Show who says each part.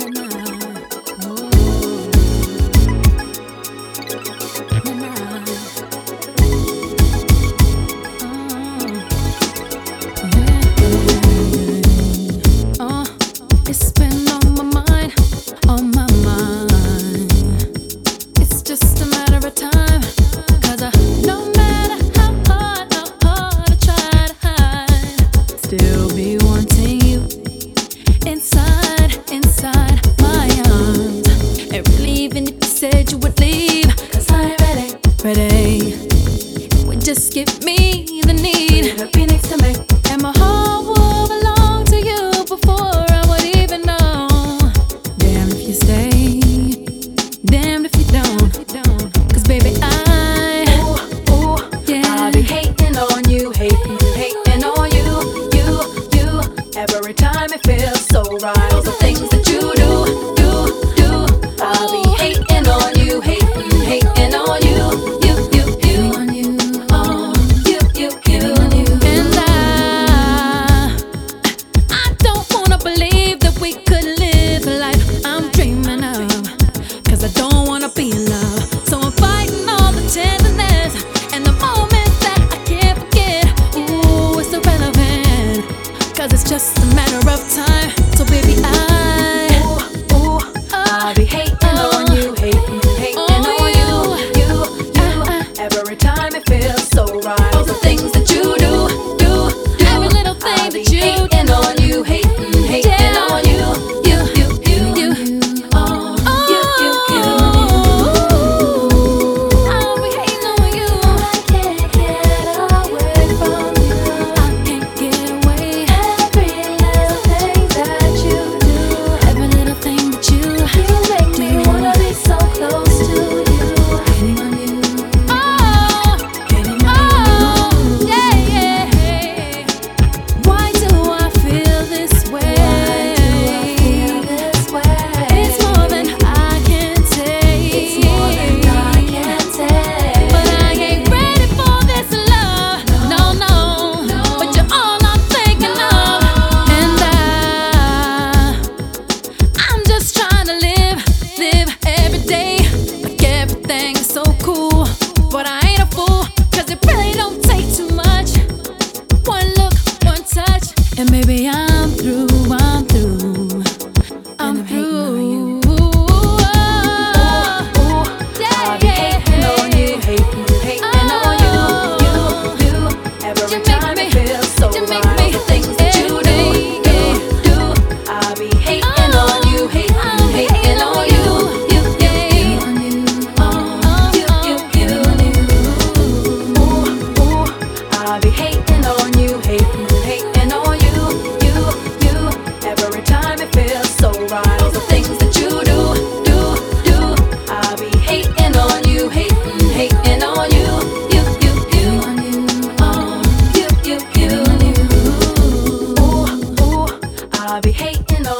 Speaker 1: my mind. Just give me the need.
Speaker 2: Be next to me. time it feels I be hating on